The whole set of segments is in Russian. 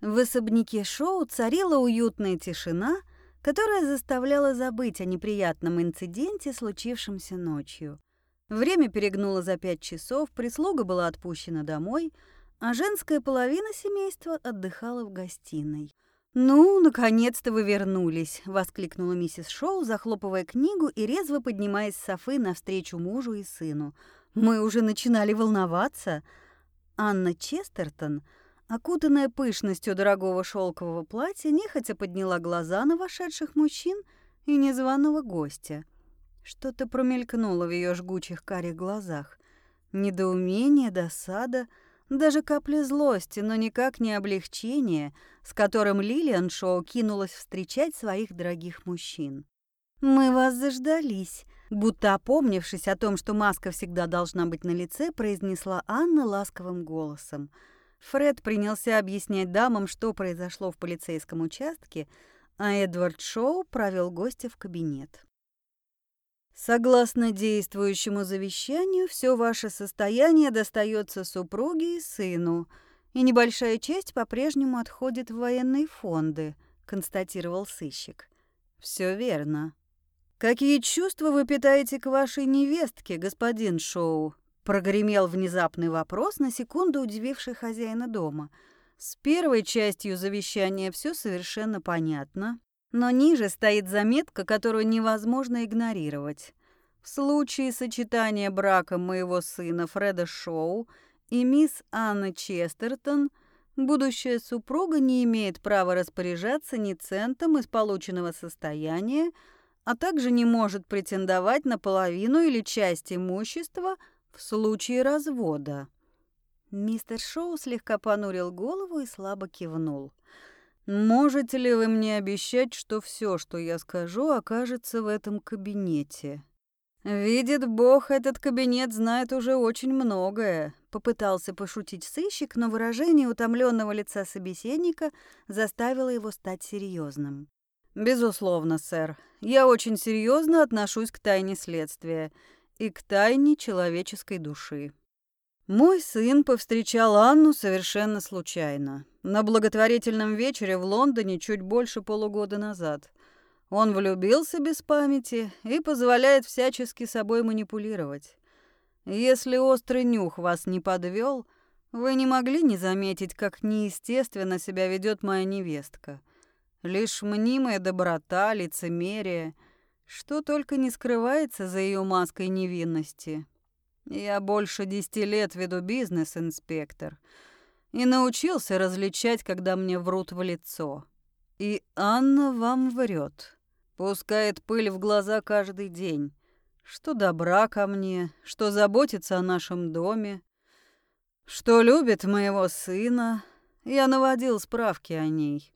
В особняке шоу царила уютная тишина, которая заставляла забыть о неприятном инциденте, случившемся ночью. Время перегнуло за пять часов, прислуга была отпущена домой, а женская половина семейства отдыхала в гостиной. «Ну, наконец-то вы вернулись!» — воскликнула миссис Шоу, захлопывая книгу и резво поднимаясь с софы навстречу мужу и сыну. «Мы уже начинали волноваться!» Анна Честертон — Окутанная пышностью дорогого шелкового платья, нехотя подняла глаза на вошедших мужчин и незваного гостя. Что-то промелькнуло в ее жгучих карих глазах. Недоумение, досада, даже капля злости, но никак не облегчение, с которым Лилиан Шоу кинулась встречать своих дорогих мужчин. «Мы вас заждались», будто опомнившись о том, что маска всегда должна быть на лице, произнесла Анна ласковым голосом – Фред принялся объяснять дамам, что произошло в полицейском участке, а Эдвард Шоу провел гостя в кабинет. Согласно действующему завещанию, все ваше состояние достается супруге и сыну, и небольшая часть по-прежнему отходит в военные фонды, констатировал сыщик. Все верно. Какие чувства вы питаете к вашей невестке, господин Шоу? Прогремел внезапный вопрос, на секунду удививший хозяина дома. С первой частью завещания все совершенно понятно, но ниже стоит заметка, которую невозможно игнорировать. В случае сочетания брака моего сына Фреда Шоу и мисс Анны Честертон, будущая супруга не имеет права распоряжаться ни центом из полученного состояния, а также не может претендовать на половину или часть имущества – в случае развода. Мистер Шоу слегка понурил голову и слабо кивнул. Можете ли вы мне обещать, что все, что я скажу, окажется в этом кабинете? Видит Бог, этот кабинет знает уже очень многое. Попытался пошутить сыщик, но выражение утомленного лица собеседника заставило его стать серьезным. Безусловно, сэр. Я очень серьезно отношусь к тайне следствия и к тайне человеческой души. Мой сын повстречал Анну совершенно случайно. На благотворительном вечере в Лондоне чуть больше полугода назад. Он влюбился без памяти и позволяет всячески собой манипулировать. Если острый нюх вас не подвел, вы не могли не заметить, как неестественно себя ведет моя невестка. Лишь мнимая доброта, лицемерие — что только не скрывается за ее маской невинности. Я больше десяти лет веду бизнес, инспектор, и научился различать, когда мне врут в лицо. И Анна вам врет. Пускает пыль в глаза каждый день. Что добра ко мне, что заботится о нашем доме, что любит моего сына. Я наводил справки о ней.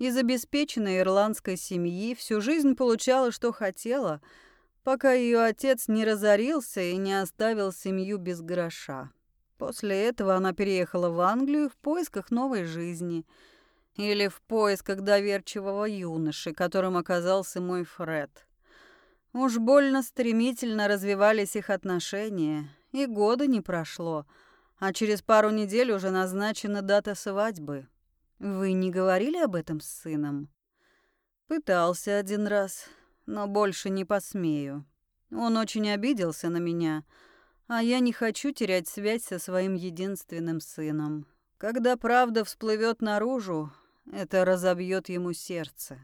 Из обеспеченной ирландской семьи всю жизнь получала, что хотела, пока ее отец не разорился и не оставил семью без гроша. После этого она переехала в Англию в поисках новой жизни или в поисках доверчивого юноши, которым оказался мой Фред. Уж больно стремительно развивались их отношения, и года не прошло, а через пару недель уже назначена дата свадьбы. Вы не говорили об этом с сыном? Пытался один раз, но больше не посмею. Он очень обиделся на меня, а я не хочу терять связь со своим единственным сыном. Когда правда всплывет наружу, это разобьет ему сердце.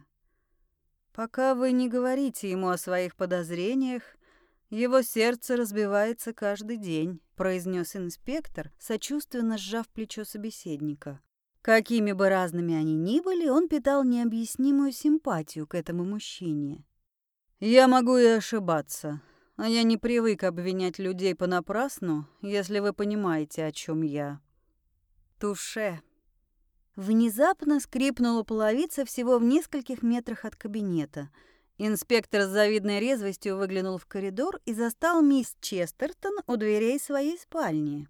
Пока вы не говорите ему о своих подозрениях, его сердце разбивается каждый день, произнес инспектор, сочувственно сжав плечо собеседника. Какими бы разными они ни были, он питал необъяснимую симпатию к этому мужчине. «Я могу и ошибаться, а я не привык обвинять людей понапрасну, если вы понимаете, о чем я». «Туше». Внезапно скрипнула половица всего в нескольких метрах от кабинета. Инспектор с завидной резвостью выглянул в коридор и застал мисс Честертон у дверей своей спальни.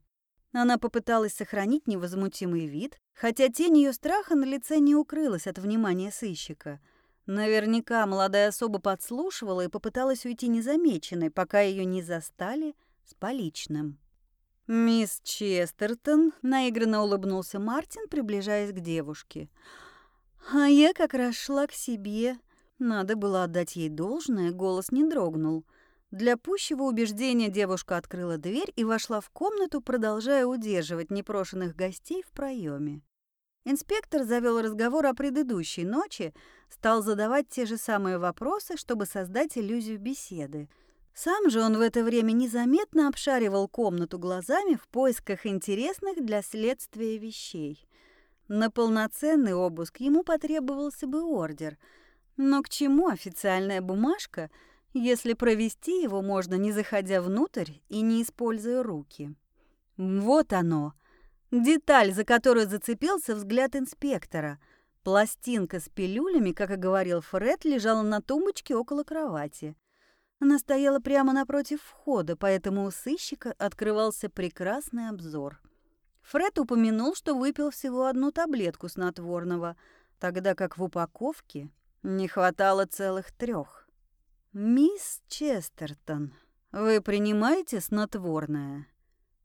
Она попыталась сохранить невозмутимый вид, хотя тень ее страха на лице не укрылась от внимания сыщика. Наверняка молодая особа подслушивала и попыталась уйти незамеченной, пока ее не застали с поличным. «Мисс Честертон», — наигранно улыбнулся Мартин, приближаясь к девушке. «А я как раз шла к себе. Надо было отдать ей должное, голос не дрогнул. Для пущего убеждения девушка открыла дверь и вошла в комнату, продолжая удерживать непрошенных гостей в проеме. Инспектор завел разговор о предыдущей ночи, стал задавать те же самые вопросы, чтобы создать иллюзию беседы — сам же он в это время незаметно обшаривал комнату глазами в поисках интересных для следствия вещей. На полноценный обыск ему потребовался бы ордер. Но к чему официальная бумажка, если провести его можно, не заходя внутрь и не используя руки? Вот оно. Деталь, за которую зацепился взгляд инспектора. Пластинка с пилюлями, как и говорил Фред, лежала на тумбочке около кровати. Она стояла прямо напротив входа, поэтому у сыщика открывался прекрасный обзор. Фред упомянул, что выпил всего одну таблетку снотворного, тогда как в упаковке не хватало целых трех. «Мисс Честертон, вы принимаете снотворное?»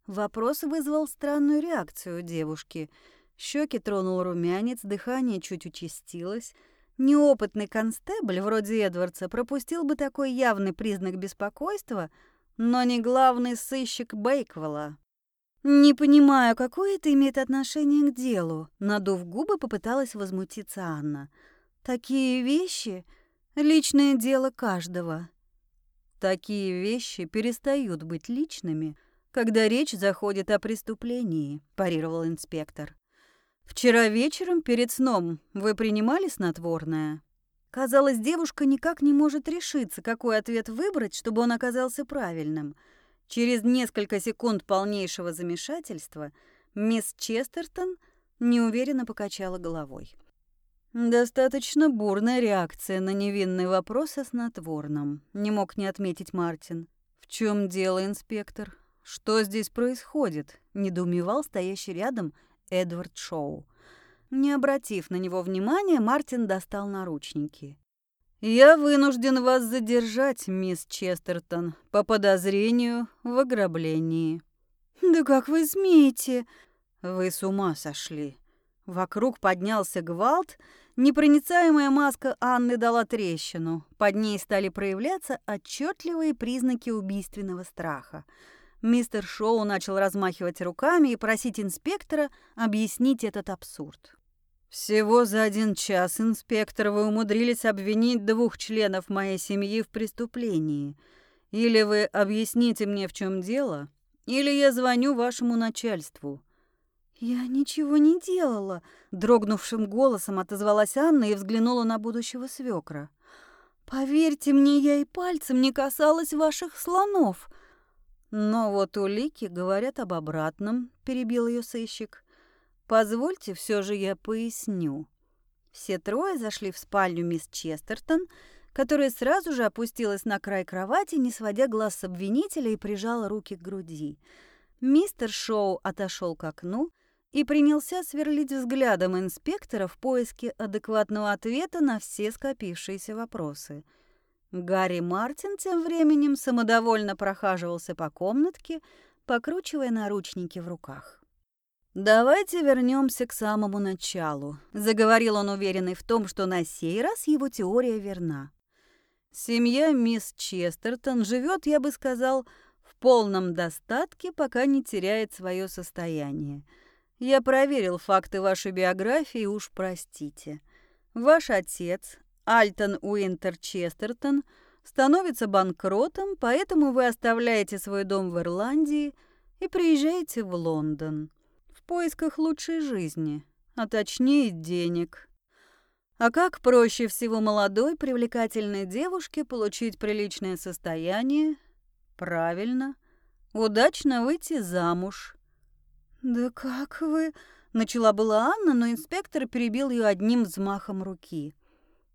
Вопрос вызвал странную реакцию у девушки. Щеки тронул румянец, дыхание чуть участилось — Неопытный констебль вроде Эдвардса пропустил бы такой явный признак беспокойства, но не главный сыщик Бейквелла. «Не понимаю, какое это имеет отношение к делу?» Надув губы, попыталась возмутиться Анна. «Такие вещи — личное дело каждого». «Такие вещи перестают быть личными, когда речь заходит о преступлении», – парировал инспектор. «Вчера вечером перед сном вы принимали снотворное?» Казалось, девушка никак не может решиться, какой ответ выбрать, чтобы он оказался правильным. Через несколько секунд полнейшего замешательства мисс Честертон неуверенно покачала головой. «Достаточно бурная реакция на невинный вопрос о снотворном», — не мог не отметить Мартин. «В чем дело, инспектор? Что здесь происходит?» — недоумевал стоящий рядом Эдвард Шоу. Не обратив на него внимания, Мартин достал наручники. «Я вынужден вас задержать, мисс Честертон, по подозрению в ограблении». «Да как вы смеете?» «Вы с ума сошли». Вокруг поднялся гвалт, непроницаемая маска Анны дала трещину. Под ней стали проявляться отчетливые признаки убийственного страха. Мистер Шоу начал размахивать руками и просить инспектора объяснить этот абсурд. «Всего за один час, инспектор, вы умудрились обвинить двух членов моей семьи в преступлении. Или вы объясните мне, в чем дело, или я звоню вашему начальству». «Я ничего не делала», — дрогнувшим голосом отозвалась Анна и взглянула на будущего свекра. «Поверьте мне, я и пальцем не касалась ваших слонов». Но вот улики говорят об обратном, перебил ее сыщик. Позвольте все же я поясню. Все трое зашли в спальню мисс Честертон, которая сразу же опустилась на край кровати, не сводя глаз с обвинителя и прижала руки к груди. Мистер Шоу отошел к окну и принялся сверлить взглядом инспектора в поиске адекватного ответа на все скопившиеся вопросы – Гарри Мартин тем временем самодовольно прохаживался по комнатке, покручивая наручники в руках. «Давайте вернемся к самому началу», — заговорил он, уверенный в том, что на сей раз его теория верна. «Семья мисс Честертон живет, я бы сказал, в полном достатке, пока не теряет свое состояние. Я проверил факты вашей биографии, уж простите. Ваш отец, Альтон Уинтер Честертон становится банкротом, поэтому вы оставляете свой дом в Ирландии и приезжаете в Лондон в поисках лучшей жизни, а точнее денег. А как проще всего молодой привлекательной девушке получить приличное состояние? Правильно, удачно выйти замуж. «Да как вы...» — начала была Анна, но инспектор перебил ее одним взмахом руки —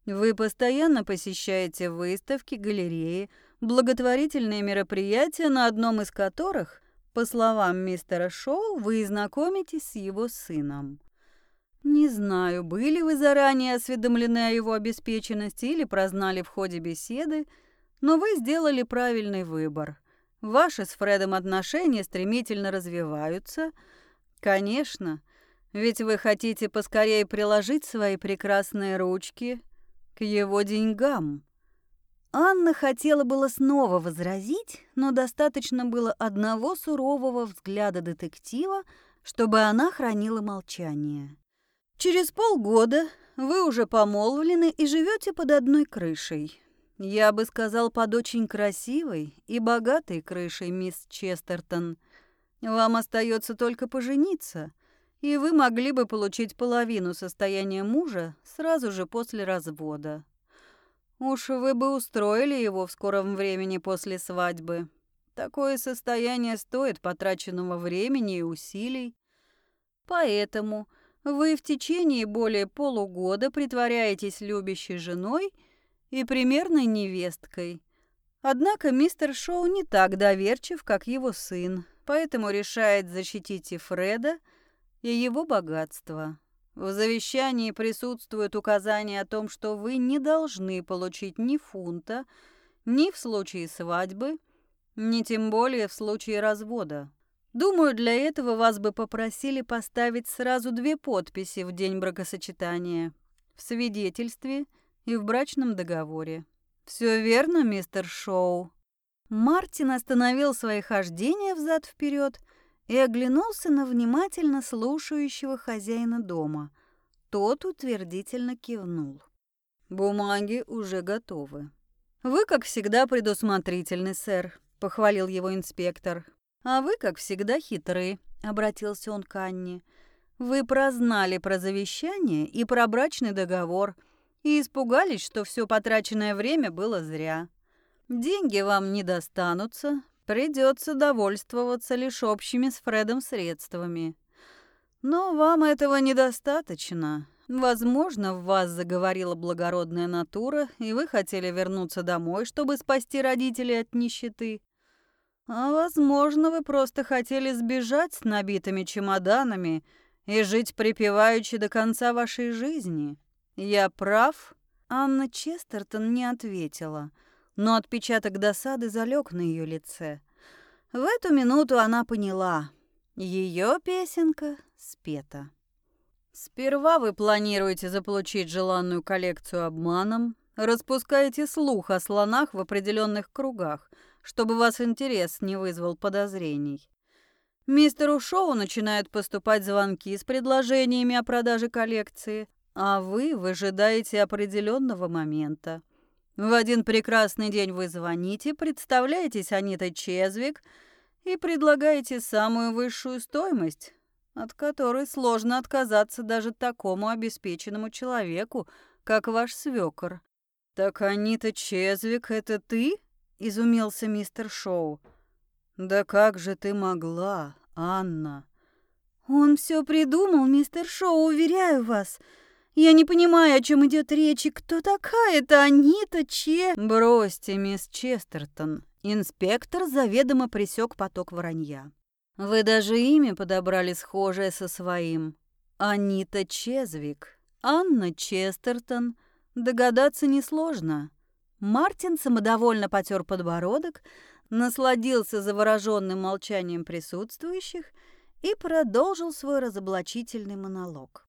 вы постоянно посещаете выставки, галереи, благотворительные мероприятия, на одном из которых, по словам мистера Шоу, вы знакомитесь с его сыном. Не знаю, были вы заранее осведомлены о его обеспеченности или прознали в ходе беседы, но вы сделали правильный выбор. Ваши с Фредом отношения стремительно развиваются. Конечно, ведь вы хотите поскорее приложить свои прекрасные ручки к его деньгам. Анна хотела было снова возразить, но достаточно было одного сурового взгляда детектива, чтобы она хранила молчание. Через полгода вы уже помолвлены и живете под одной крышей. Я бы сказал, под очень красивой и богатой крышей, мисс Честертон. Вам остается только пожениться, и вы могли бы получить половину состояния мужа сразу же после развода. Уж вы бы устроили его в скором времени после свадьбы. Такое состояние стоит потраченного времени и усилий. Поэтому вы в течение более полугода притворяетесь любящей женой и примерной невесткой. Однако мистер Шоу не так доверчив, как его сын, поэтому решает защитить и Фреда, и его богатство. В завещании присутствует указание о том, что вы не должны получить ни фунта, ни в случае свадьбы, ни тем более в случае развода. Думаю, для этого вас бы попросили поставить сразу две подписи в день бракосочетания. В свидетельстве и в брачном договоре. Все верно, мистер Шоу? Мартин остановил свои хождения взад-вперед и оглянулся на внимательно слушающего хозяина дома. Тот утвердительно кивнул. «Бумаги уже готовы». «Вы, как всегда, предусмотрительны, сэр», — похвалил его инспектор. «А вы, как всегда, хитры», — обратился он к Анне. «Вы прознали про завещание и про брачный договор и испугались, что все потраченное время было зря. Деньги вам не достанутся, Придется довольствоваться лишь общими с Фредом средствами. Но вам этого недостаточно. Возможно, в вас заговорила благородная натура, и вы хотели вернуться домой, чтобы спасти родителей от нищеты. А возможно, вы просто хотели сбежать с набитыми чемоданами и жить припеваючи до конца вашей жизни. Я прав?» Анна Честертон не ответила – но отпечаток досады залег на ее лице. В эту минуту она поняла. Ее песенка спета. Сперва вы планируете заполучить желанную коллекцию обманом, распускаете слух о слонах в определенных кругах, чтобы вас интерес не вызвал подозрений. Мистеру Шоу начинают поступать звонки с предложениями о продаже коллекции, а вы выжидаете определенного момента – в один прекрасный день вы звоните, представляетесь Анитой Чезвик и предлагаете самую высшую стоимость, от которой сложно отказаться даже такому обеспеченному человеку, как ваш свёкор. «Так Анита Чезвик — это ты?» — изумился мистер Шоу. «Да как же ты могла, Анна?» «Он все придумал, мистер Шоу, уверяю вас. Я не понимаю, о чем идет речь, и кто такая эта Анита Че? Бросьте, мисс Честертон. Инспектор заведомо присек поток вранья. Вы даже имя подобрали схожее со своим. Анита Чезвик. Анна Честертон. Догадаться несложно. Мартин самодовольно потер подбородок, насладился завороженным молчанием присутствующих и продолжил свой разоблачительный монолог.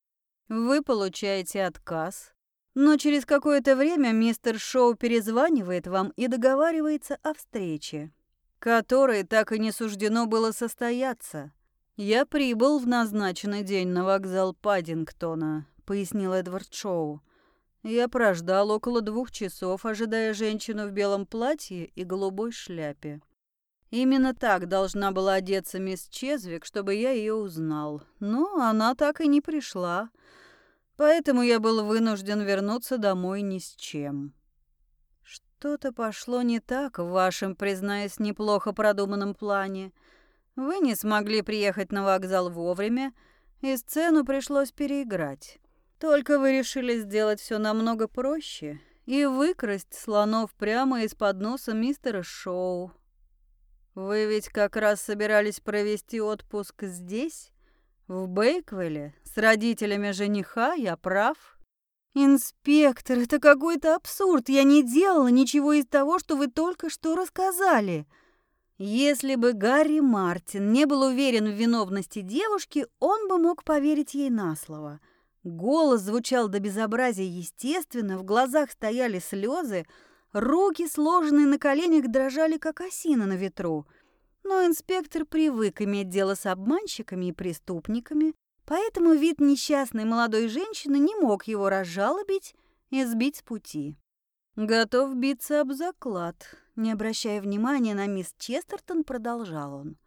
Вы получаете отказ, но через какое-то время мистер Шоу перезванивает вам и договаривается о встрече, которой так и не суждено было состояться. Я прибыл в назначенный день на вокзал Паддингтона, пояснил Эдвард Шоу. Я прождал около двух часов, ожидая женщину в белом платье и голубой шляпе. Именно так должна была одеться мисс Чезвик, чтобы я ее узнал. Но она так и не пришла. Поэтому я был вынужден вернуться домой ни с чем. Что-то пошло не так в вашем, признаюсь, неплохо продуманном плане. Вы не смогли приехать на вокзал вовремя, и сцену пришлось переиграть. Только вы решили сделать все намного проще и выкрасть слонов прямо из-под носа мистера Шоу. Вы ведь как раз собирались провести отпуск здесь? В Бейквелле? С родителями жениха? Я прав? Инспектор, это какой-то абсурд. Я не делала ничего из того, что вы только что рассказали. Если бы Гарри Мартин не был уверен в виновности девушки, он бы мог поверить ей на слово. Голос звучал до безобразия естественно, в глазах стояли слезы, руки, сложенные на коленях, дрожали, как осина на ветру. Но инспектор привык иметь дело с обманщиками и преступниками, поэтому вид несчастной молодой женщины не мог его разжалобить и сбить с пути. Готов биться об заклад. Не обращая внимания на мисс Честертон, продолжал он.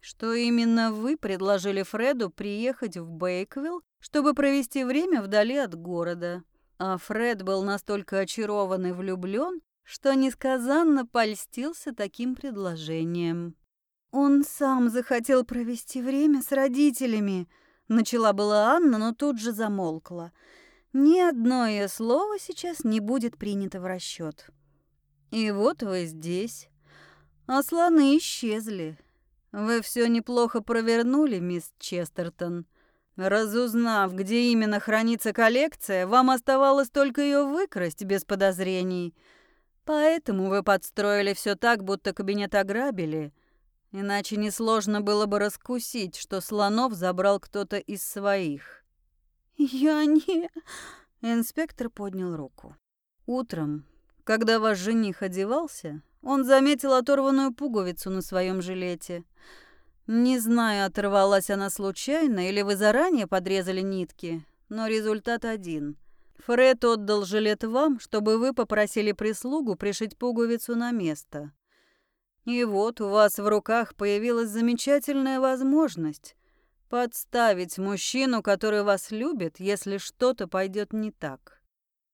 Что именно вы предложили Фреду приехать в Бейквилл, чтобы провести время вдали от города. А Фред был настолько очарован и влюблен, что несказанно польстился таким предложением. Он сам захотел провести время с родителями, начала была Анна, но тут же замолкла. Ни одно ее слово сейчас не будет принято в расчет. И вот вы здесь. А слоны исчезли. Вы все неплохо провернули, мисс Честертон. Разузнав, где именно хранится коллекция, вам оставалось только ее выкрасть без подозрений. Поэтому вы подстроили все так, будто кабинет ограбили. Иначе несложно было бы раскусить, что слонов забрал кто-то из своих. «Я не...» Инспектор поднял руку. Утром, когда ваш жених одевался, он заметил оторванную пуговицу на своем жилете. Не знаю, оторвалась она случайно или вы заранее подрезали нитки, но результат один. Фред отдал жилет вам, чтобы вы попросили прислугу пришить пуговицу на место. И вот у вас в руках появилась замечательная возможность Подставить мужчину, который вас любит, если что-то пойдет не так.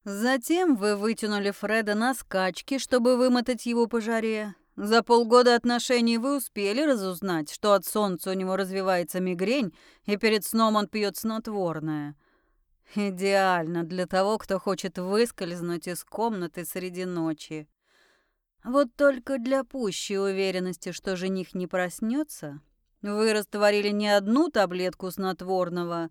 Затем вы вытянули Фреда на скачки, чтобы вымотать его по жаре. За полгода отношений вы успели разузнать, что от солнца у него развивается мигрень, и перед сном он пьет снотворное. Идеально для того, кто хочет выскользнуть из комнаты среди ночи. Вот только для пущей уверенности, что жених не проснется, вы растворили не одну таблетку снотворного,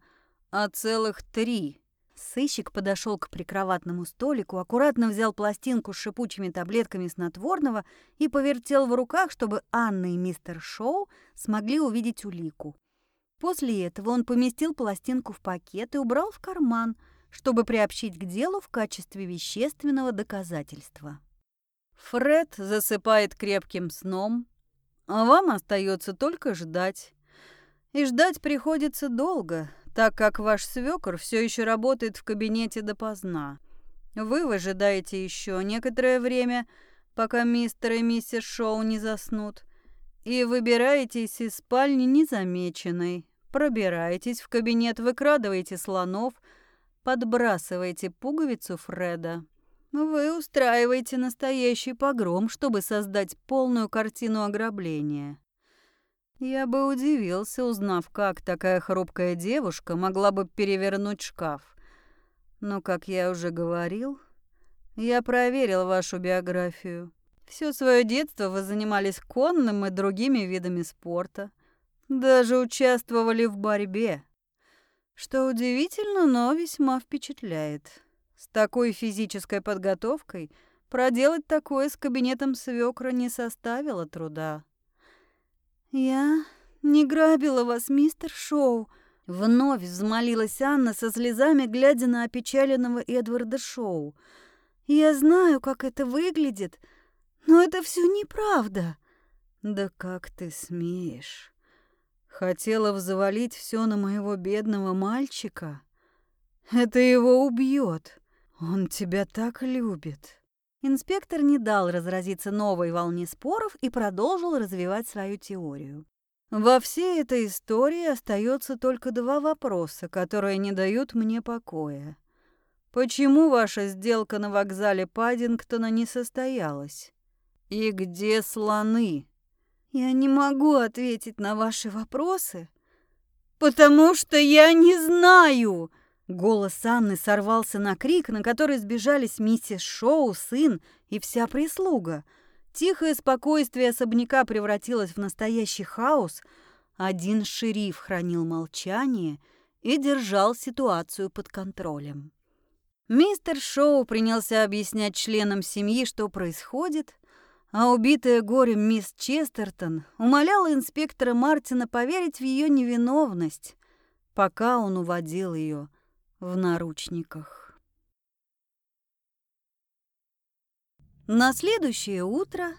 а целых три. Сыщик подошел к прикроватному столику, аккуратно взял пластинку с шипучими таблетками снотворного и повертел в руках, чтобы Анна и мистер Шоу смогли увидеть улику. После этого он поместил пластинку в пакет и убрал в карман, чтобы приобщить к делу в качестве вещественного доказательства. Фред засыпает крепким сном, а вам остается только ждать. И ждать приходится долго, так как ваш свекор все еще работает в кабинете допоздна. Вы выжидаете еще некоторое время, пока мистер и миссис Шоу не заснут, и выбираетесь из спальни незамеченной, пробираетесь в кабинет, выкрадываете слонов, подбрасываете пуговицу Фреда. Вы устраиваете настоящий погром, чтобы создать полную картину ограбления. Я бы удивился, узнав, как такая хрупкая девушка могла бы перевернуть шкаф. Но, как я уже говорил, я проверил вашу биографию. Все свое детство вы занимались конным и другими видами спорта. Даже участвовали в борьбе. Что удивительно, но весьма впечатляет. С такой физической подготовкой проделать такое с кабинетом свекра не составило труда. «Я не грабила вас, мистер Шоу», — вновь взмолилась Анна со слезами, глядя на опечаленного Эдварда Шоу. «Я знаю, как это выглядит, но это все неправда». «Да как ты смеешь? Хотела взвалить все на моего бедного мальчика? Это его убьет. «Он тебя так любит». Инспектор не дал разразиться новой волне споров и продолжил развивать свою теорию. Во всей этой истории остается только два вопроса, которые не дают мне покоя. Почему ваша сделка на вокзале Паддингтона не состоялась? И где слоны? Я не могу ответить на ваши вопросы, потому что я не знаю, Голос Анны сорвался на крик, на который сбежались миссис Шоу, сын и вся прислуга. Тихое спокойствие особняка превратилось в настоящий хаос. Один шериф хранил молчание и держал ситуацию под контролем. Мистер Шоу принялся объяснять членам семьи, что происходит, А убитая горем мисс Честертон умоляла инспектора Мартина поверить в ее невиновность, пока он уводил ее в наручниках. На следующее утро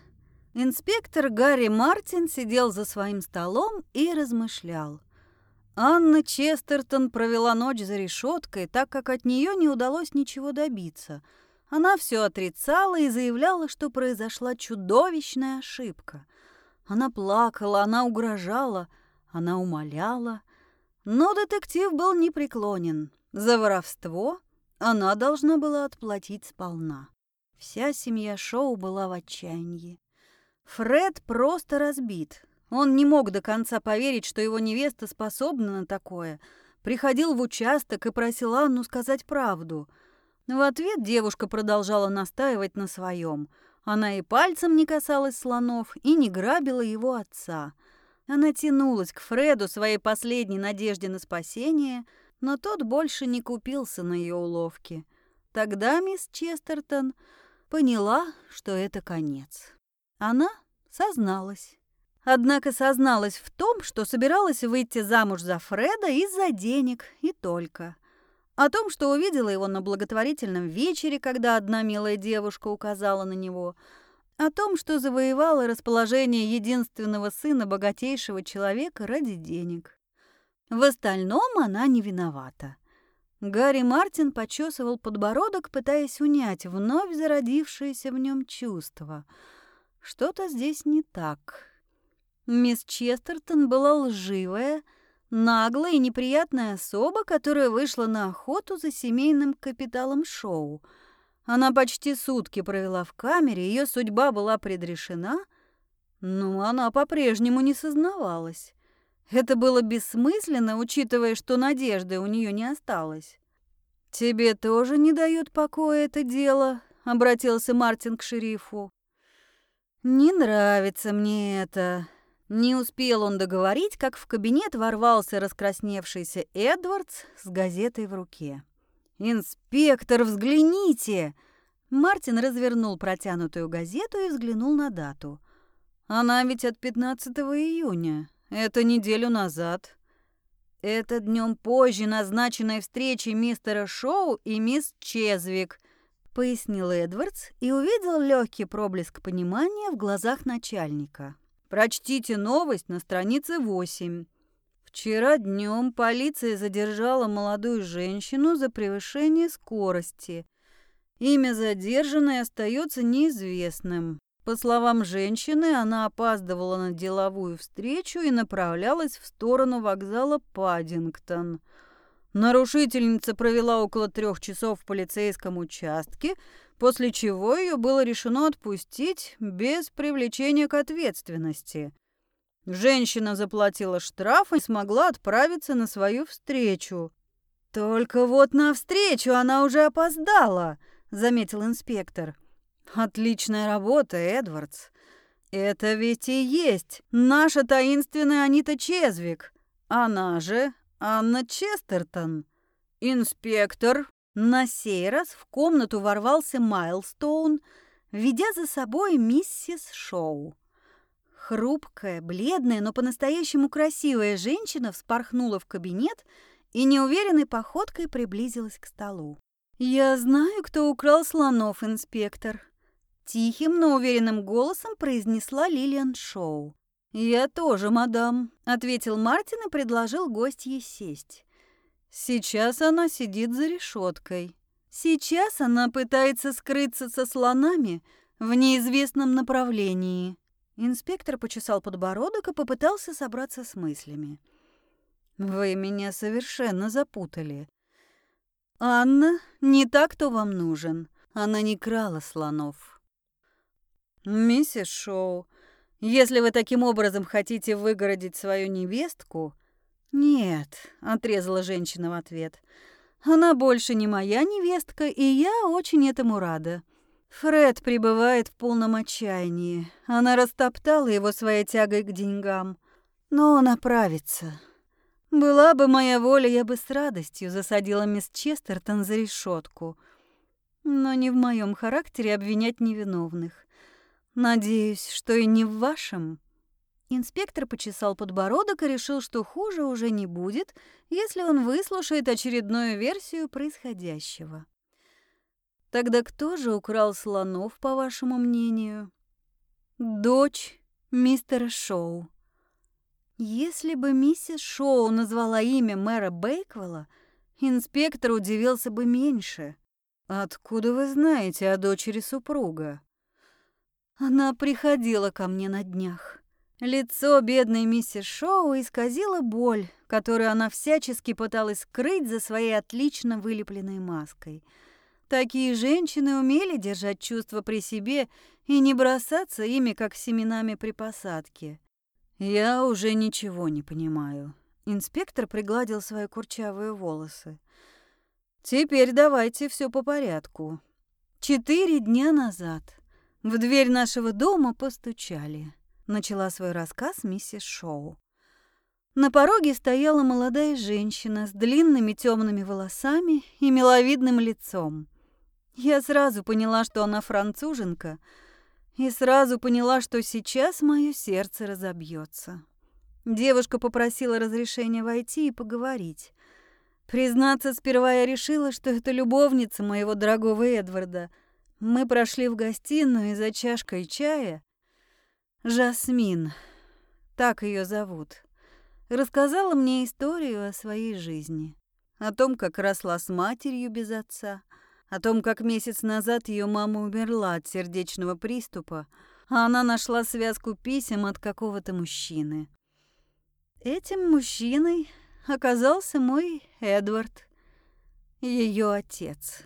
инспектор Гарри Мартин сидел за своим столом и размышлял. Анна Честертон провела ночь за решеткой, так как от нее не удалось ничего добиться. Она все отрицала и заявляла, что произошла чудовищная ошибка. Она плакала, она угрожала, она умоляла. Но детектив был непреклонен. За воровство она должна была отплатить сполна. Вся семья Шоу была в отчаянии. Фред просто разбит. Он не мог до конца поверить, что его невеста способна на такое. Приходил в участок и просил Анну сказать правду. В ответ девушка продолжала настаивать на своем. Она и пальцем не касалась слонов, и не грабила его отца. Она тянулась к Фреду своей последней надежде на спасение, но тот больше не купился на ее уловки. Тогда мисс Честертон поняла, что это конец. Она созналась. Однако созналась в том, что собиралась выйти замуж за Фреда из-за денег и только. О том, что увидела его на благотворительном вечере, когда одна милая девушка указала на него. О том, что завоевала расположение единственного сына богатейшего человека ради денег. В остальном она не виновата. Гарри Мартин почесывал подбородок, пытаясь унять вновь зародившееся в нем чувство. Что-то здесь не так. Мисс Честертон была лживая, наглая и неприятная особа, которая вышла на охоту за семейным капиталом шоу. Она почти сутки провела в камере, ее судьба была предрешена, но она по-прежнему не сознавалась. Это было бессмысленно, учитывая, что надежды у нее не осталось. «Тебе тоже не дает покоя это дело?» — обратился Мартин к шерифу. «Не нравится мне это», не успел он договорить, как в кабинет ворвался раскрасневшийся Эдвардс с газетой в руке. «Инспектор, взгляните!» Мартин развернул протянутую газету и взглянул на дату. «Она ведь от 15 июня. Это неделю назад. Это днем позже назначенной встречи мистера Шоу и мисс Чезвик», пояснил Эдвардс и увидел легкий проблеск понимания в глазах начальника. Прочтите новость на странице 8. Вчера днем полиция задержала молодую женщину за превышение скорости. Имя задержанной остается неизвестным. По словам женщины, она опаздывала на деловую встречу и направлялась в сторону вокзала Паддингтон. Нарушительница провела около трех часов в полицейском участке, после чего ее было решено отпустить без привлечения к ответственности. Женщина заплатила штраф и смогла отправиться на свою встречу. «Только вот на встречу она уже опоздала», — заметил инспектор. «Отличная работа, Эдвардс. Это ведь и есть наша таинственная Анита Чезвик. Она же Анна Честертон. Инспектор на сей раз в комнату ворвался Майлстоун, ведя за собой миссис Шоу. Хрупкая, бледная, но по-настоящему красивая женщина вспорхнула в кабинет и неуверенной походкой приблизилась к столу. «Я знаю, кто украл слонов, инспектор», — тихим, но уверенным голосом произнесла Лилиан Шоу. «Я тоже, мадам», — ответил Мартин и предложил гостье сесть. Сейчас она сидит за решеткой. Сейчас она пытается скрыться со слонами в неизвестном направлении. Инспектор почесал подбородок и попытался собраться с мыслями. Вы меня совершенно запутали. Анна не так, кто вам нужен. Она не крала слонов. Миссис Шоу, если вы таким образом хотите выгородить свою невестку, «Нет», — отрезала женщина в ответ. «Она больше не моя невестка, и я очень этому рада». Фред пребывает в полном отчаянии. Она растоптала его своей тягой к деньгам. Но он оправится. Была бы моя воля, я бы с радостью засадила мисс Честертон за решетку. Но не в моем характере обвинять невиновных. Надеюсь, что и не в вашем. Инспектор почесал подбородок и решил, что хуже уже не будет, если он выслушает очередную версию происходящего. Тогда кто же украл слонов, по вашему мнению? Дочь мистера Шоу. Если бы миссис Шоу назвала имя мэра Бейквелла, инспектор удивился бы меньше. Откуда вы знаете о дочери супруга? Она приходила ко мне на днях. Лицо бедной миссис Шоу исказило боль, которую она всячески пыталась скрыть за своей отлично вылепленной маской. Такие женщины умели держать чувства при себе и не бросаться ими, как семенами при посадке. «Я уже ничего не понимаю». Инспектор пригладил свои курчавые волосы. «Теперь давайте все по порядку. Четыре дня назад в дверь нашего дома постучали начала свой рассказ миссис Шоу. На пороге стояла молодая женщина с длинными темными волосами и миловидным лицом. Я сразу поняла, что она француженка, и сразу поняла, что сейчас мое сердце разобьется. Девушка попросила разрешения войти и поговорить. Признаться, сперва я решила, что это любовница моего дорогого Эдварда. Мы прошли в гостиную и за чашкой чая Жасмин, так ее зовут, рассказала мне историю о своей жизни. О том, как росла с матерью без отца, о том, как месяц назад ее мама умерла от сердечного приступа, а она нашла связку писем от какого-то мужчины. Этим мужчиной оказался мой Эдвард, ее отец.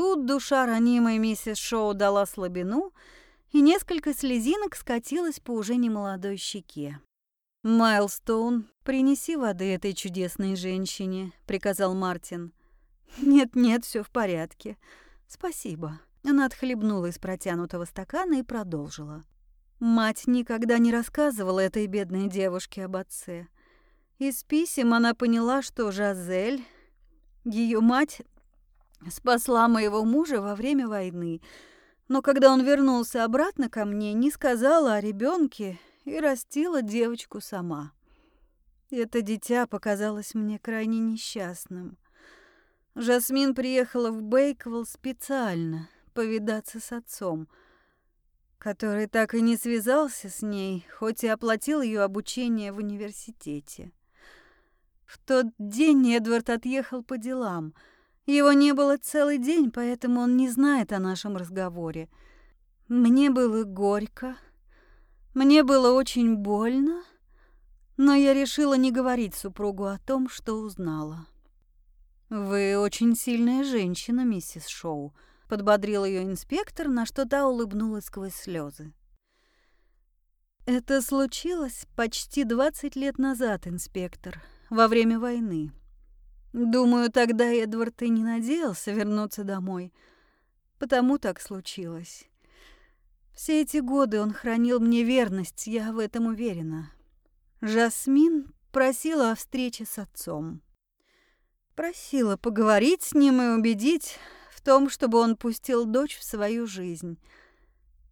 Тут душа ранимой миссис Шоу дала слабину — и несколько слезинок скатилось по уже немолодой щеке. «Майлстоун, принеси воды этой чудесной женщине», — приказал Мартин. «Нет-нет, все в порядке. Спасибо». Она отхлебнула из протянутого стакана и продолжила. Мать никогда не рассказывала этой бедной девушке об отце. Из писем она поняла, что Жазель, ее мать, спасла моего мужа во время войны — но когда он вернулся обратно ко мне, не сказала о ребенке и растила девочку сама. Это дитя показалось мне крайне несчастным. Жасмин приехала в Бейквелл специально повидаться с отцом, который так и не связался с ней, хоть и оплатил ее обучение в университете. В тот день Эдвард отъехал по делам — его не было целый день, поэтому он не знает о нашем разговоре. Мне было горько, мне было очень больно, но я решила не говорить супругу о том, что узнала. «Вы очень сильная женщина, миссис Шоу», — подбодрил ее инспектор, на что та улыбнулась сквозь слезы. «Это случилось почти 20 лет назад, инспектор, во время войны. Думаю, тогда Эдвард и не надеялся вернуться домой. Потому так случилось. Все эти годы он хранил мне верность, я в этом уверена. Жасмин просила о встрече с отцом. Просила поговорить с ним и убедить в том, чтобы он пустил дочь в свою жизнь.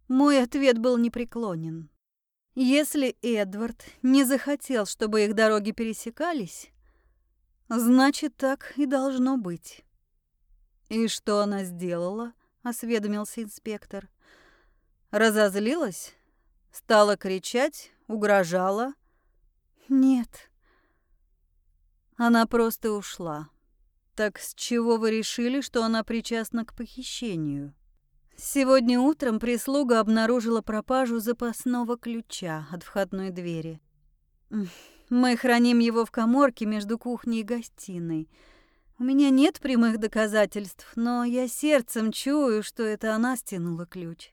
Мой ответ был непреклонен. Если Эдвард не захотел, чтобы их дороги пересекались, Значит, так и должно быть. И что она сделала? осведомился инспектор. Разозлилась? Стала кричать, угрожала? Нет. Она просто ушла. Так с чего вы решили, что она причастна к похищению? Сегодня утром прислуга обнаружила пропажу запасного ключа от входной двери. Мы храним его в коморке между кухней и гостиной. У меня нет прямых доказательств, но я сердцем чую, что это она стянула ключ.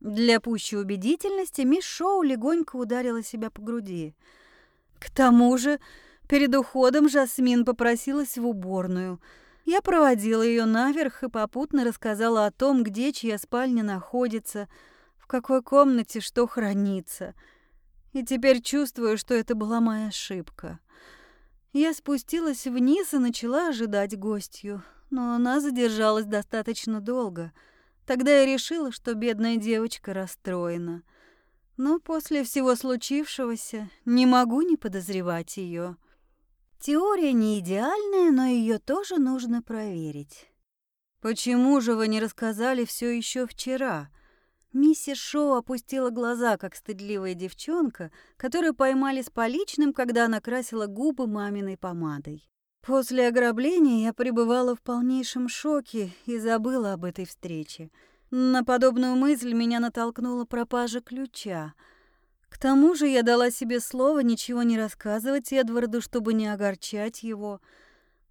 Для пущей убедительности мисс Шоу легонько ударила себя по груди. К тому же, перед уходом Жасмин попросилась в уборную. Я проводила ее наверх и попутно рассказала о том, где чья спальня находится, в какой комнате что хранится — и теперь чувствую, что это была моя ошибка. Я спустилась вниз и начала ожидать гостью, но она задержалась достаточно долго. Тогда я решила, что бедная девочка расстроена. Но после всего случившегося не могу не подозревать ее. Теория не идеальная, но ее тоже нужно проверить. Почему же вы не рассказали все еще вчера? Миссис Шоу опустила глаза, как стыдливая девчонка, которую поймали с поличным, когда она красила губы маминой помадой. После ограбления я пребывала в полнейшем шоке и забыла об этой встрече. На подобную мысль меня натолкнула пропажа ключа — к тому же я дала себе слово ничего не рассказывать Эдварду, чтобы не огорчать его.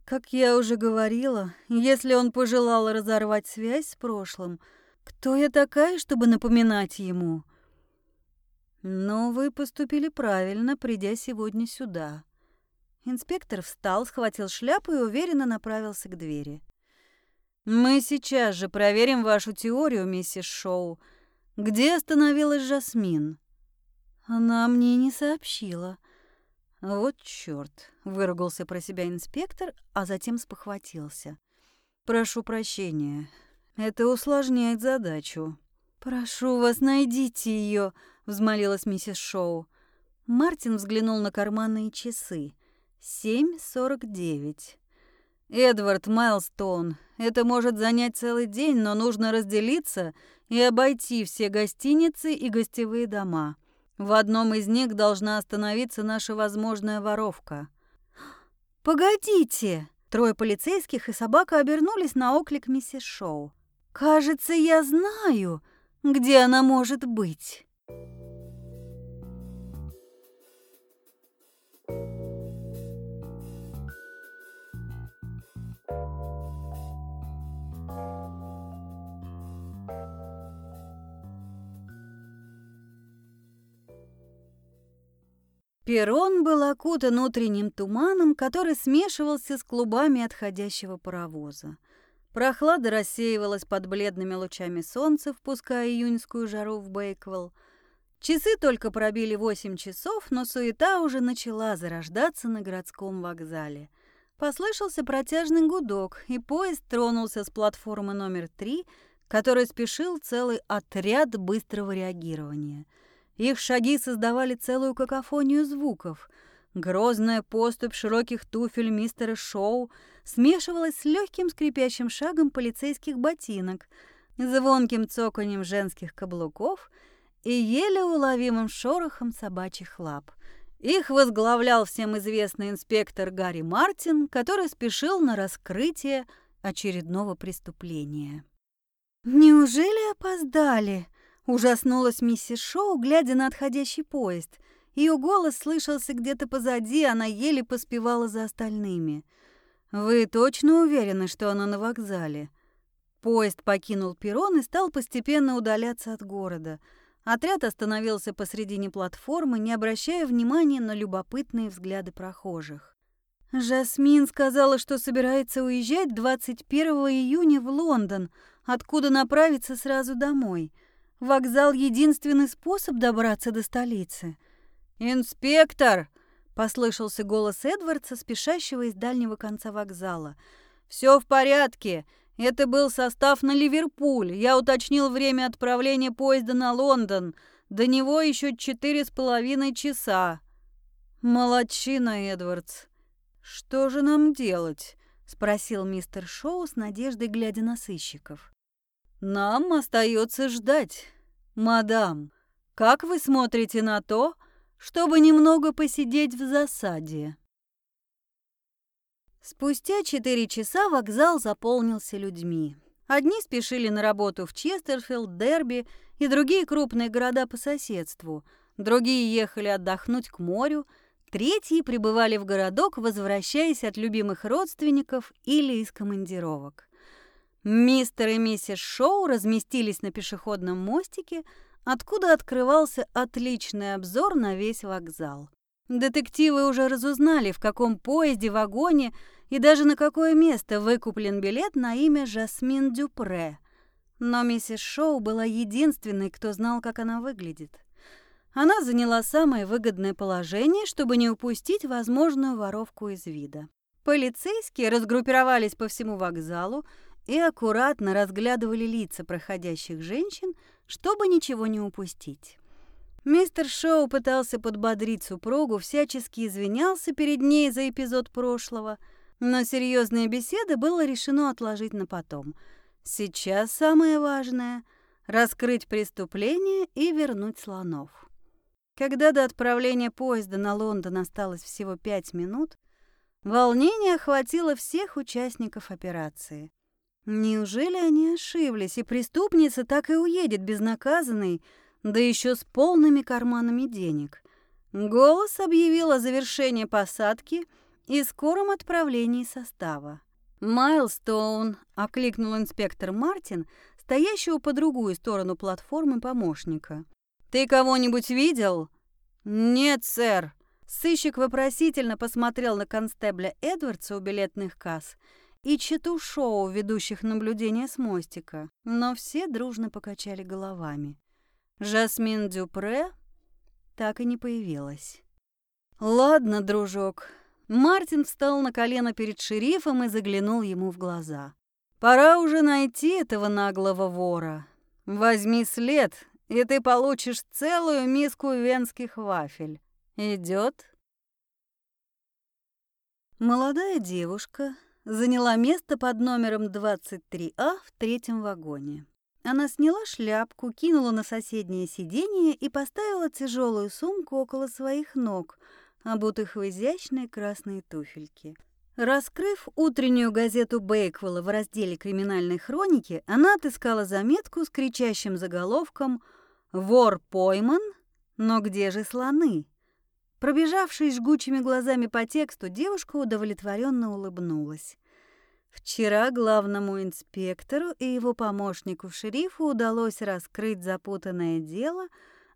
Как я уже говорила, если он пожелал разорвать связь с прошлым, кто я такая, чтобы напоминать ему? Но вы поступили правильно, придя сегодня сюда. Инспектор встал, схватил шляпу и уверенно направился к двери. Мы сейчас же проверим вашу теорию, миссис Шоу. Где остановилась Жасмин? Она мне не сообщила. Вот чёрт, выругался про себя инспектор, а затем спохватился. Прошу прощения. Это усложняет задачу. Прошу вас, найдите её, взмолилась миссис Шоу. Мартин взглянул на карманные часы. Семь сорок девять. Эдвард Майлстоун, это может занять целый день, но нужно разделиться и обойти все гостиницы и гостевые дома. В одном из них должна остановиться наша возможная воровка. «Погодите!» Трое полицейских и собака обернулись на оклик миссис Шоу. «Кажется, я знаю, где она может быть». Перрон был окутан утренним туманом, который смешивался с клубами отходящего паровоза. Прохлада рассеивалась под бледными лучами солнца, впуская июньскую жару в Бейквелл. Часы только пробили восемь часов, но суета уже начала зарождаться на городском вокзале. Послышался протяжный гудок, и поезд тронулся с платформы номер три, который спешил целый отряд быстрого реагирования – их шаги создавали целую какофонию звуков. Грозная поступь широких туфель мистера Шоу смешивалась с легким скрипящим шагом полицейских ботинок, звонким цоканьем женских каблуков и еле уловимым шорохом собачьих лап. Их возглавлял всем известный инспектор Гарри Мартин, который спешил на раскрытие очередного преступления. «Неужели опоздали?» Ужаснулась миссис Шоу, глядя на отходящий поезд. Ее голос слышался где-то позади, она еле поспевала за остальными. «Вы точно уверены, что она на вокзале?» Поезд покинул перрон и стал постепенно удаляться от города. Отряд остановился посредине платформы, не обращая внимания на любопытные взгляды прохожих. Жасмин сказала, что собирается уезжать 21 июня в Лондон, откуда направиться сразу домой – Вокзал — единственный способ добраться до столицы. «Инспектор!» — послышался голос Эдвардса, спешащего из дальнего конца вокзала. «Все в порядке. Это был состав на Ливерпуль. Я уточнил время отправления поезда на Лондон. До него еще четыре с половиной часа». «Молодчина, Эдвардс. Что же нам делать?» — спросил мистер Шоу с надеждой, глядя на сыщиков. Нам остается ждать. Мадам, как вы смотрите на то, чтобы немного посидеть в засаде? Спустя четыре часа вокзал заполнился людьми. Одни спешили на работу в Честерфилд, Дерби и другие крупные города по соседству. Другие ехали отдохнуть к морю. Третьи прибывали в городок, возвращаясь от любимых родственников или из командировок. Мистер и миссис Шоу разместились на пешеходном мостике, откуда открывался отличный обзор на весь вокзал. Детективы уже разузнали, в каком поезде, вагоне и даже на какое место выкуплен билет на имя Жасмин Дюпре. Но миссис Шоу была единственной, кто знал, как она выглядит. Она заняла самое выгодное положение, чтобы не упустить возможную воровку из вида. Полицейские разгруппировались по всему вокзалу, и аккуратно разглядывали лица проходящих женщин, чтобы ничего не упустить. Мистер Шоу пытался подбодрить супругу, всячески извинялся перед ней за эпизод прошлого, но серьезные беседы было решено отложить на потом. Сейчас самое важное — раскрыть преступление и вернуть слонов. Когда до отправления поезда на Лондон осталось всего пять минут, волнение охватило всех участников операции. Неужели они ошиблись, и преступница так и уедет безнаказанной, да еще с полными карманами денег. Голос объявил о завершении посадки и скором отправлении состава. «Майлстоун», — окликнул инспектор Мартин, стоящего по другую сторону платформы помощника. «Ты кого-нибудь видел?» «Нет, сэр». Сыщик вопросительно посмотрел на констебля Эдвардса у билетных касс и читу шоу, ведущих наблюдения с мостика, но все дружно покачали головами. Жасмин Дюпре так и не появилась. «Ладно, дружок». Мартин встал на колено перед шерифом и заглянул ему в глаза. «Пора уже найти этого наглого вора. Возьми след, и ты получишь целую миску венских вафель. Идет?» Молодая девушка заняла место под номером 23А в третьем вагоне. Она сняла шляпку, кинула на соседнее сиденье и поставила тяжелую сумку около своих ног, обутых в изящные красные туфельки. Раскрыв утреннюю газету Бейквелла в разделе криминальной хроники, она отыскала заметку с кричащим заголовком «Вор пойман, но где же слоны?». Пробежавшись жгучими глазами по тексту, девушка удовлетворенно улыбнулась. Вчера главному инспектору и его помощнику шерифу удалось раскрыть запутанное дело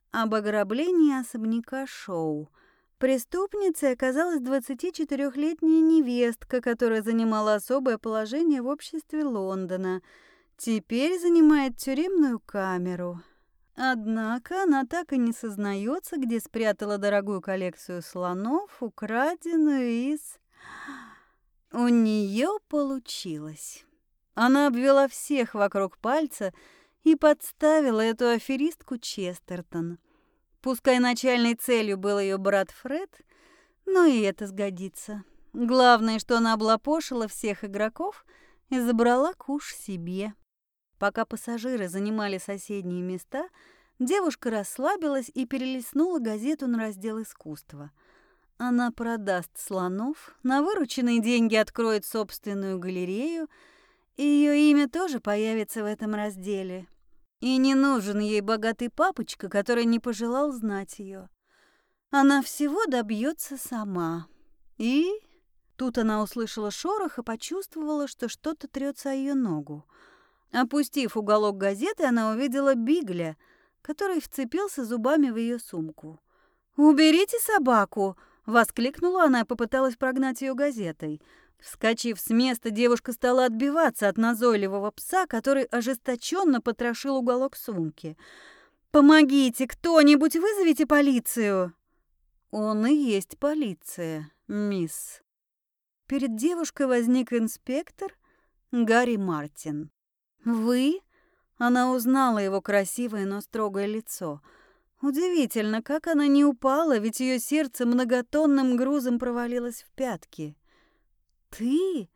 об ограблении особняка Шоу. Преступницей оказалась 24-летняя невестка, которая занимала особое положение в обществе Лондона. Теперь занимает тюремную камеру. Однако она так и не сознается, где спрятала дорогую коллекцию слонов, украденную из... У нее получилось. Она обвела всех вокруг пальца и подставила эту аферистку Честертон. Пускай начальной целью был ее брат Фред, но и это сгодится. Главное, что она облапошила всех игроков и забрала куш себе. Пока пассажиры занимали соседние места, девушка расслабилась и перелистнула газету на раздел искусства – она продаст слонов, на вырученные деньги откроет собственную галерею, и ее имя тоже появится в этом разделе. И не нужен ей богатый папочка, который не пожелал знать ее. Она всего добьется сама. И тут она услышала шорох и почувствовала, что что-то трется о ее ногу. Опустив уголок газеты, она увидела Бигля, который вцепился зубами в ее сумку. «Уберите собаку!» Воскликнула она и попыталась прогнать ее газетой. Вскочив с места, девушка стала отбиваться от назойливого пса, который ожесточенно потрошил уголок сумки. «Помогите, кто-нибудь вызовите полицию!» «Он и есть полиция, мисс». Перед девушкой возник инспектор Гарри Мартин. «Вы?» Она узнала его красивое, но строгое лицо – Удивительно, как она не упала, ведь ее сердце многотонным грузом провалилось в пятки. «Ты?»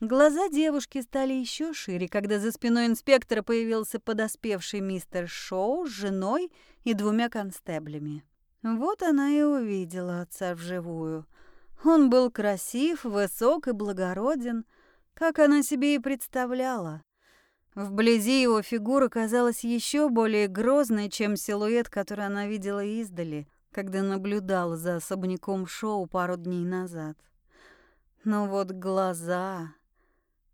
Глаза девушки стали еще шире, когда за спиной инспектора появился подоспевший мистер Шоу с женой и двумя констеблями. Вот она и увидела отца вживую. Он был красив, высок и благороден, как она себе и представляла. Вблизи его фигура казалась еще более грозной, чем силуэт, который она видела издали, когда наблюдала за особняком шоу пару дней назад. Но вот глаза...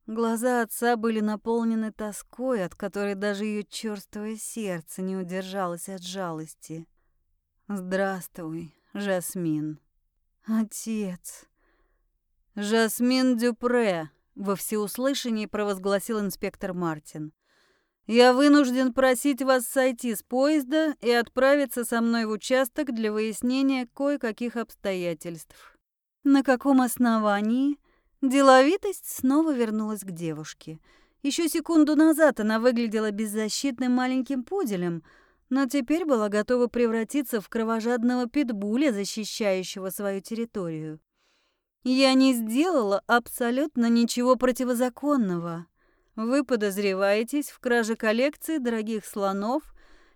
Глаза отца были наполнены тоской, от которой даже ее черствое сердце не удержалось от жалости. «Здравствуй, Жасмин». «Отец». «Жасмин Дюпре», во всеуслышании провозгласил инспектор Мартин. «Я вынужден просить вас сойти с поезда и отправиться со мной в участок для выяснения кое-каких обстоятельств». «На каком основании?» Деловитость снова вернулась к девушке. Еще секунду назад она выглядела беззащитным маленьким пуделем, но теперь была готова превратиться в кровожадного питбуля, защищающего свою территорию. Я не сделала абсолютно ничего противозаконного. Вы подозреваетесь в краже коллекции дорогих слонов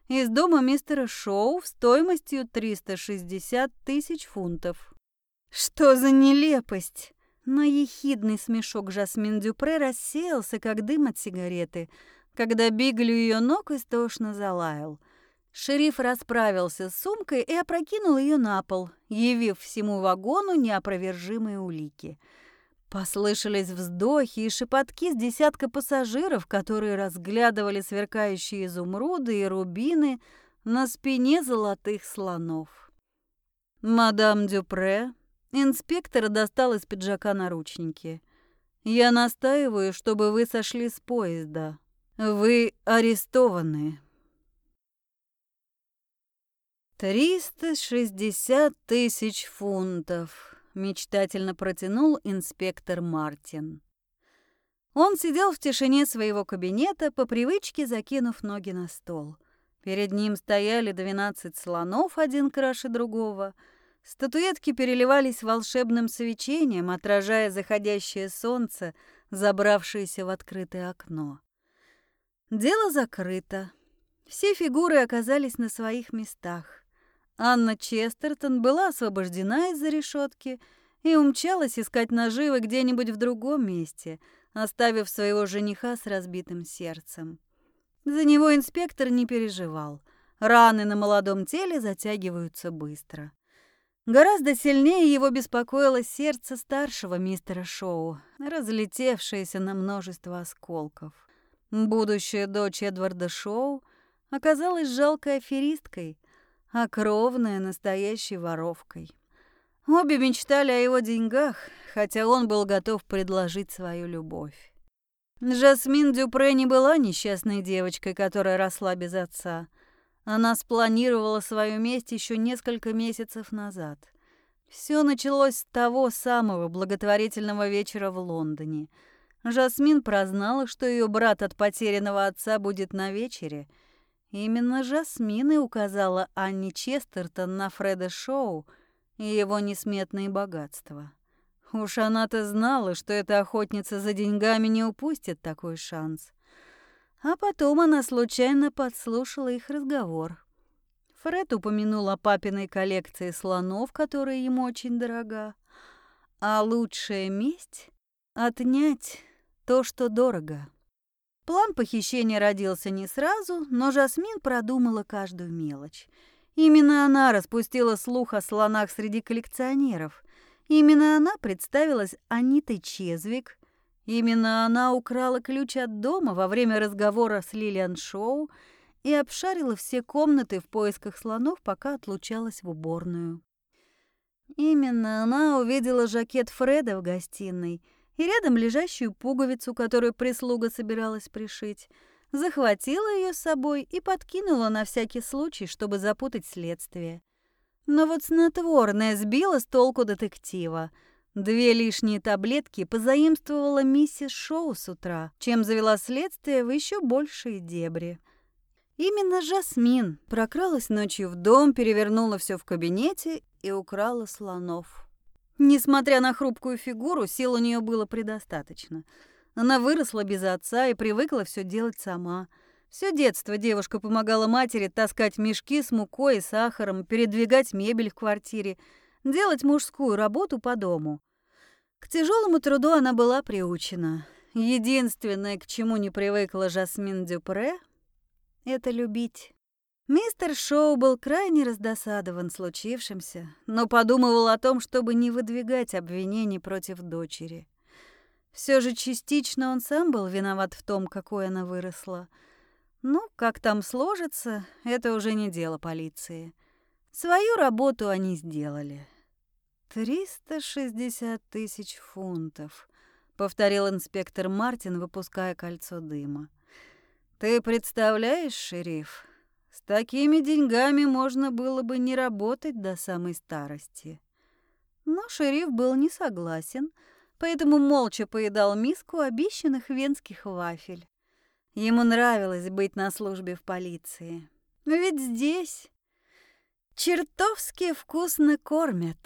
из дома мистера Шоу в стоимостью 360 тысяч фунтов. Что за нелепость! Но ехидный смешок Жасмин Дюпре рассеялся, как дым от сигареты, когда Биглю ее ног истошно залаял. Шериф расправился с сумкой и опрокинул ее на пол, явив всему вагону неопровержимые улики. Послышались вздохи и шепотки с десятка пассажиров, которые разглядывали сверкающие изумруды и рубины на спине золотых слонов. Мадам Дюпре Инспектор достал из пиджака наручники. «Я настаиваю, чтобы вы сошли с поезда. Вы арестованы». «Триста шестьдесят тысяч фунтов», — мечтательно протянул инспектор Мартин. Он сидел в тишине своего кабинета, по привычке закинув ноги на стол. Перед ним стояли двенадцать слонов, один краше другого — Статуэтки переливались волшебным свечением, отражая заходящее солнце, забравшееся в открытое окно. Дело закрыто. Все фигуры оказались на своих местах. Анна Честертон была освобождена из-за решетки и умчалась искать наживы где-нибудь в другом месте, оставив своего жениха с разбитым сердцем. За него инспектор не переживал. Раны на молодом теле затягиваются быстро. Гораздо сильнее его беспокоило сердце старшего мистера Шоу, разлетевшееся на множество осколков. Будущая дочь Эдварда Шоу оказалась жалкой аферисткой, а кровная настоящей воровкой. Обе мечтали о его деньгах, хотя он был готов предложить свою любовь. Жасмин Дюпре не была несчастной девочкой, которая росла без отца – она спланировала свою месть еще несколько месяцев назад. Все началось с того самого благотворительного вечера в Лондоне. Жасмин прознала, что ее брат от потерянного отца будет на вечере. Именно Жасмин и указала Анне Честертон на Фреда Шоу и его несметные богатства. Уж она-то знала, что эта охотница за деньгами не упустит такой шанс. А потом она случайно подслушала их разговор. Фред упомянул о папиной коллекции слонов, которая ему очень дорога. А лучшая месть — отнять то, что дорого. План похищения родился не сразу, но Жасмин продумала каждую мелочь. Именно она распустила слух о слонах среди коллекционеров. Именно она представилась Анитой Чезвик, Именно она украла ключ от дома во время разговора с Лилиан Шоу и обшарила все комнаты в поисках слонов, пока отлучалась в уборную. Именно она увидела жакет Фреда в гостиной и рядом лежащую пуговицу, которую прислуга собиралась пришить, захватила ее с собой и подкинула на всякий случай, чтобы запутать следствие. Но вот снотворное сбило с толку детектива — Две лишние таблетки позаимствовала миссис Шоу с утра, чем завела следствие в еще большие дебри. Именно Жасмин прокралась ночью в дом, перевернула все в кабинете и украла слонов. Несмотря на хрупкую фигуру, сил у нее было предостаточно. Она выросла без отца и привыкла все делать сама. Все детство девушка помогала матери таскать мешки с мукой и сахаром, передвигать мебель в квартире – делать мужскую работу по дому. К тяжелому труду она была приучена. Единственное, к чему не привыкла Жасмин Дюпре, это любить. Мистер Шоу был крайне раздосадован случившимся, но подумывал о том, чтобы не выдвигать обвинений против дочери. Все же частично он сам был виноват в том, какой она выросла. Ну, как там сложится, это уже не дело полиции. Свою работу они сделали. «Триста шестьдесят тысяч фунтов», — повторил инспектор Мартин, выпуская кольцо дыма. «Ты представляешь, шериф, с такими деньгами можно было бы не работать до самой старости». Но шериф был не согласен, поэтому молча поедал миску обещанных венских вафель. Ему нравилось быть на службе в полиции. Ведь здесь чертовски вкусно кормят.